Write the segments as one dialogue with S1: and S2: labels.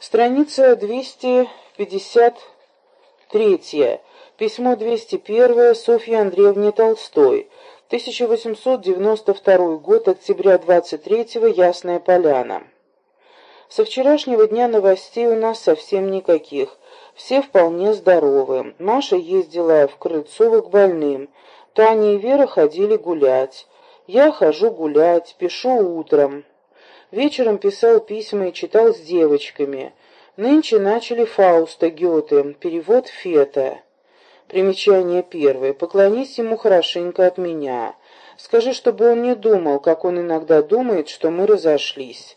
S1: Страница 253. Письмо 201 Софье Андреевне Толстой. 1892 год, октября 23 Ясная Поляна. Со вчерашнего дня новостей у нас совсем никаких. Все вполне здоровы. Маша ездила в Крыльцово к больным. Таня и Вера ходили гулять. Я хожу гулять, пишу утром. Вечером писал письма и читал с девочками. Нынче начали Фауста Гёте, перевод Фета. Примечание первое. Поклонись ему хорошенько от меня. Скажи, чтобы он не думал, как он иногда думает, что мы разошлись.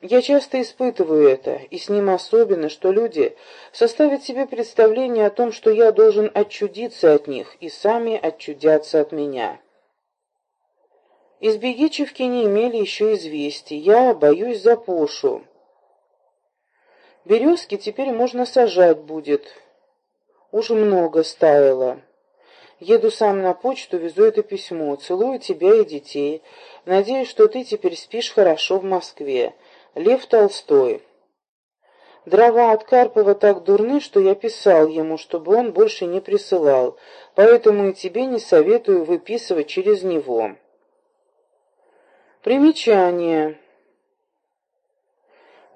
S1: Я часто испытываю это, и с ним особенно, что люди составят себе представление о том, что я должен отчудиться от них, и сами отчудятся от меня. Из Бегичевки не имели еще известий. Я боюсь за Пошу. Березки теперь можно сажать будет. Уж много стаяло. Еду сам на почту, везу это письмо. Целую тебя и детей. Надеюсь, что ты теперь спишь хорошо в Москве. Лев Толстой. Дрова от Карпова так дурны, что я писал ему, чтобы он больше не присылал, поэтому и тебе не советую выписывать через него. Примечание.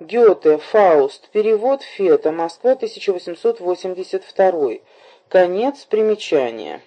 S1: Гёте, Фауст, перевод Фета, Москва, 1882. Конец примечания.